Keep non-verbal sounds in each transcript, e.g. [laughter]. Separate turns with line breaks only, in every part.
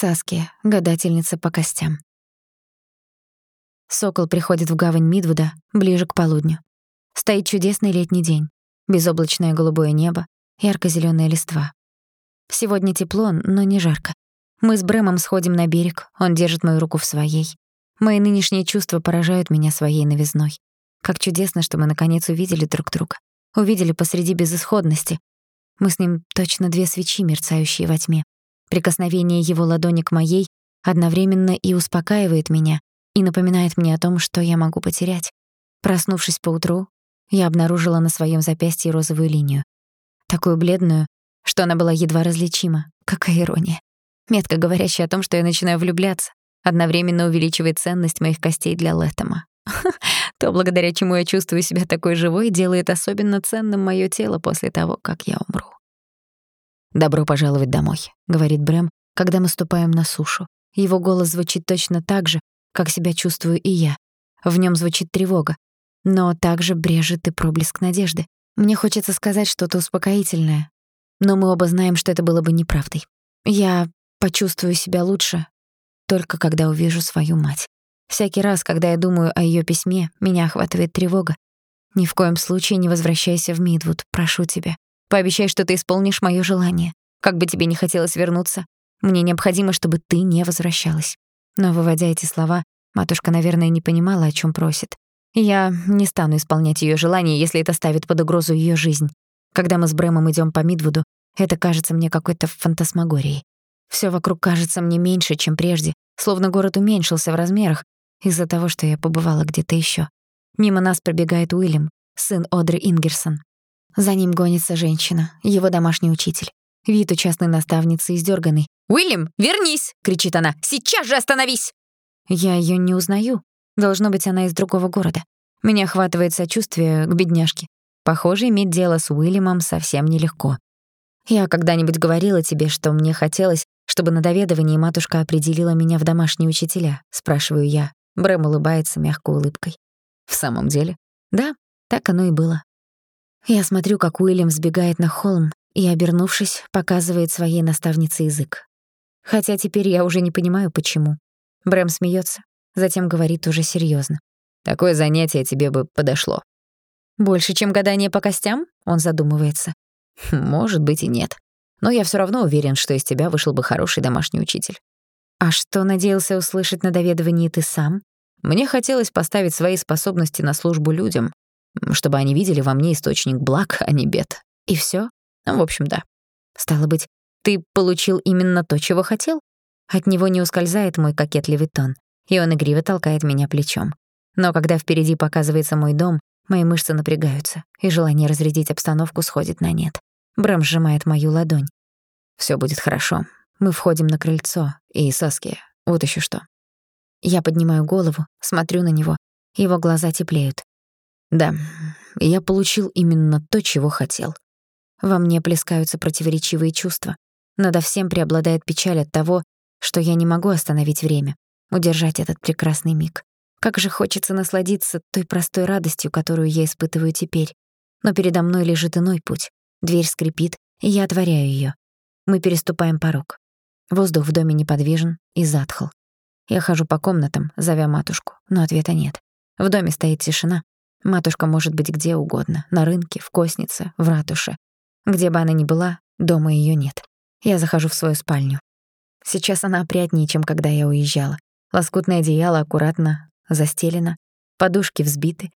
Саски, гадательница по костям. Сокол приходит в гавань Мидвуда ближе к полудню. Стоит чудесный летний день. Безоблачное голубое небо, ярко зелёная листва. Сегодня тепло, но не жарко. Мы с Брэмом сходим на берег, он держит мою руку в своей. Мои нынешние чувства поражают меня своей новизной. Как чудесно, что мы наконец увидели друг друга. Увидели посреди безысходности. Мы с ним точно две свечи, мерцающие во тьме. Прикосновение его ладони к моей одновременно и успокаивает меня, и напоминает мне о том, что я могу потерять. Проснувшись поутру, я обнаружила на своем запястье розовую линию. Такую бледную, что она была едва различима. Какая ирония. Метка, говорящая о том, что я начинаю влюбляться, одновременно увеличивает ценность моих костей для Лэттема. [laughs] То, благодаря чему я чувствую себя такой живой, делает особенно ценным моё тело после того, как я умру. «Добро пожаловать домой», — говорит Брэм, когда мы ступаем на сушу. Его голос звучит точно так же, как себя чувствую и я. В нём звучит тревога, но также брежет и проблеск надежды. Мне хочется сказать что-то успокоительное, но мы оба знаем, что это было бы неправдой. Я почувствую себя лучше только когда увижу свою мать. Всякий раз, когда я думаю о её письме, меня охватывает тревога. Ни в коем случае не возвращайся в Мидвуд, прошу тебя. Пообещай, что ты исполнишь моё желание. Как бы тебе ни хотелось вернуться, мне необходимо, чтобы ты не возвращалась. Но выводя эти слова, матушка, наверное, не понимала, о чём просит. Я не стану исполнять её желание, если это ставит под угрозу её жизнь. Когда мы с Брэмом идём по Мидвуду, это кажется мне какой-то фантасмагорией. Всё вокруг кажется мне меньше, чем прежде, словно город уменьшился в размерах из-за того, что я побывала где-то ещё. Мимо нас пробегает Уильям, сын Одри Ингерсон. За ним гонится женщина, его домашний учитель. Вид у частной наставницы издёрганный.
«Уильям, вернись!» — кричит она. «Сейчас же остановись!»
Я её не узнаю. Должно быть, она из другого города. Меня охватывает сочувствие к бедняжке. Похоже, иметь дело с Уильямом совсем нелегко. Я когда-нибудь говорила тебе, что мне хотелось, чтобы на доведывании матушка определила меня в домашние учителя, спрашиваю я. Брэм улыбается мягкой улыбкой. В самом деле? Да, так оно и было. Я смотрю, как Уильям сбегает на холм и, обернувшись, показывает своей наставнице язык. Хотя теперь я уже не понимаю, почему. Брэм смеется, затем говорит уже серьезно: «Такое занятие тебе бы подошло». «Больше, чем гадание по костям?» — он задумывается. Может быть и нет. Но я все равно уверен, что из тебя вышел бы хороший домашний учитель. А что надеялся услышать на доведывании ты сам? Мне хотелось поставить свои способности на службу людям, чтобы они видели во мне источник благ, а не бед. И все? Ну, в общем, да. Стало быть, ты получил именно то, чего хотел? От него не ускользает мой кокетливый тон, и он игриво толкает меня плечом. Но когда впереди показывается мой дом, мои мышцы напрягаются, и желание разрядить обстановку сходит на нет. Брэм сжимает мою ладонь. Всё будет хорошо. Мы входим на крыльцо, и Саски, вот ещё что. Я поднимаю голову, смотрю на него, его глаза теплеют. Да, я получил именно то, чего хотел. Во мне плескаются противоречивые чувства. Надо всем преобладает печаль от того, что я не могу остановить время, удержать этот прекрасный миг. Как же хочется насладиться той простой радостью, которую я испытываю теперь. Но передо мной лежит иной путь. Дверь скрипит, и я отворяю её. Мы переступаем порог. Воздух в доме неподвижен и затхл. Я хожу по комнатам, зовя матушку, но ответа нет. В доме стоит тишина. Матушка может быть где угодно, на рынке, в коснице, в ратуше. Где бы она ни была, дома её нет. Я захожу в свою спальню. Сейчас она опрятнее, чем когда я уезжала. Лоскутное одеяло аккуратно застелено, подушки взбиты,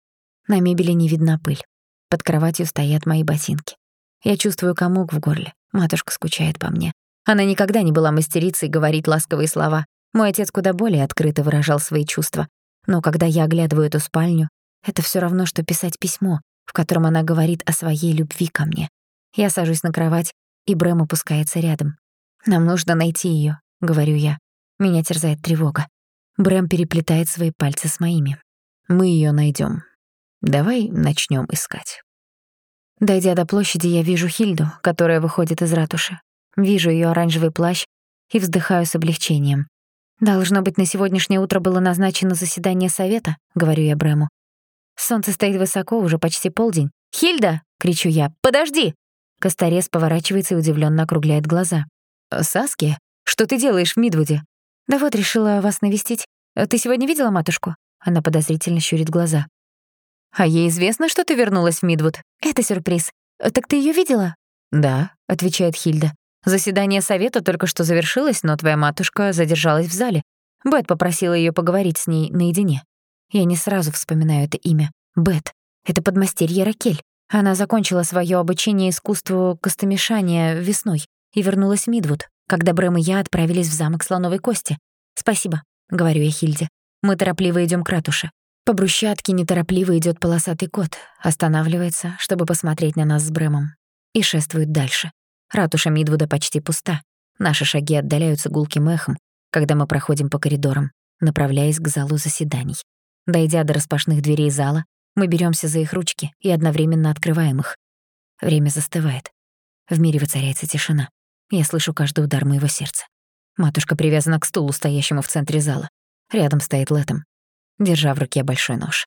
на мебели не видна пыль. Под кроватью стоят мои ботинки. Я чувствую комок в горле. Матушка скучает по мне. Она никогда не была мастерицей говорить ласковые слова. Мой отец куда более открыто выражал свои чувства. Но когда я оглядываю эту спальню, это всё равно, что писать письмо, в котором она говорит о своей любви ко мне. Я сажусь на кровать, и Брэм опускается рядом. «Нам нужно найти её», — говорю я. Меня терзает тревога. Брэм переплетает свои пальцы с моими. «Мы её найдём. Давай начнём искать». Дойдя до площади, я вижу Хильду, которая выходит из ратуши. Вижу её оранжевый плащ и вздыхаю с облегчением. «Должно быть, на сегодняшнее утро было назначено заседание совета», — говорю я Брэму. Солнце стоит высоко, уже почти полдень. «Хильда!» — кричу я. «Подожди!» Косторез поворачивается и удивлённо округляет глаза. «Саски? Что ты делаешь в Мидвуде?» «Да вот, решила вас навестить. Ты сегодня видела матушку?» Она подозрительно щурит глаза. «А ей известно, что ты вернулась в Мидвуд?» «Это сюрприз. Так ты её видела?» «Да», — отвечает Хильда. «Заседание совета только что завершилось, но твоя матушка задержалась в зале. Бет попросила её поговорить с ней наедине. Я не сразу вспоминаю это имя. Бет. Это подмастерье Ракель. Она закончила своё обучение искусству костомешания весной и вернулась в Мидвуд, когда Брэм и я отправились в замок Слоновой Кости. «Спасибо», — говорю я Хильде. Мы торопливо идём к ратуше. По брусчатке неторопливо идёт полосатый кот, останавливается, чтобы посмотреть на нас с Брэмом, и шествует дальше. Ратуша Мидвуда почти пуста. Наши шаги отдаляются гулким эхом, когда мы проходим по коридорам, направляясь к залу заседаний. Дойдя до распашных дверей зала, мы берёмся за их ручки и одновременно открываем их. Время застывает. В мире воцаряется тишина. Я слышу каждый удар моего сердца. Матушка привязана к стулу, стоящему в центре зала. Рядом стоит Лэтом, держа в руке большой нож.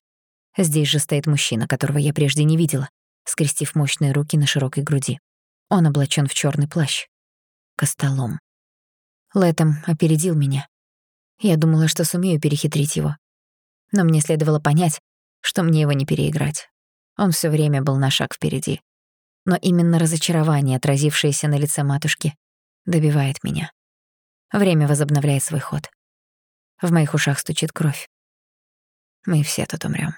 Здесь же стоит мужчина, которого я прежде не видела, скрестив мощные руки на широкой груди. Он облачен в черный плащ. Костолом. Лэтом опередил меня. Я думала, что сумею перехитрить его. Но мне следовало понять, что мне его не переиграть. Он все время был на шаг впереди. Но именно разочарование, отразившееся на лице матушки, добивает меня. Время возобновляет свой ход. В моих ушах стучит кровь. Мы все тут умрём.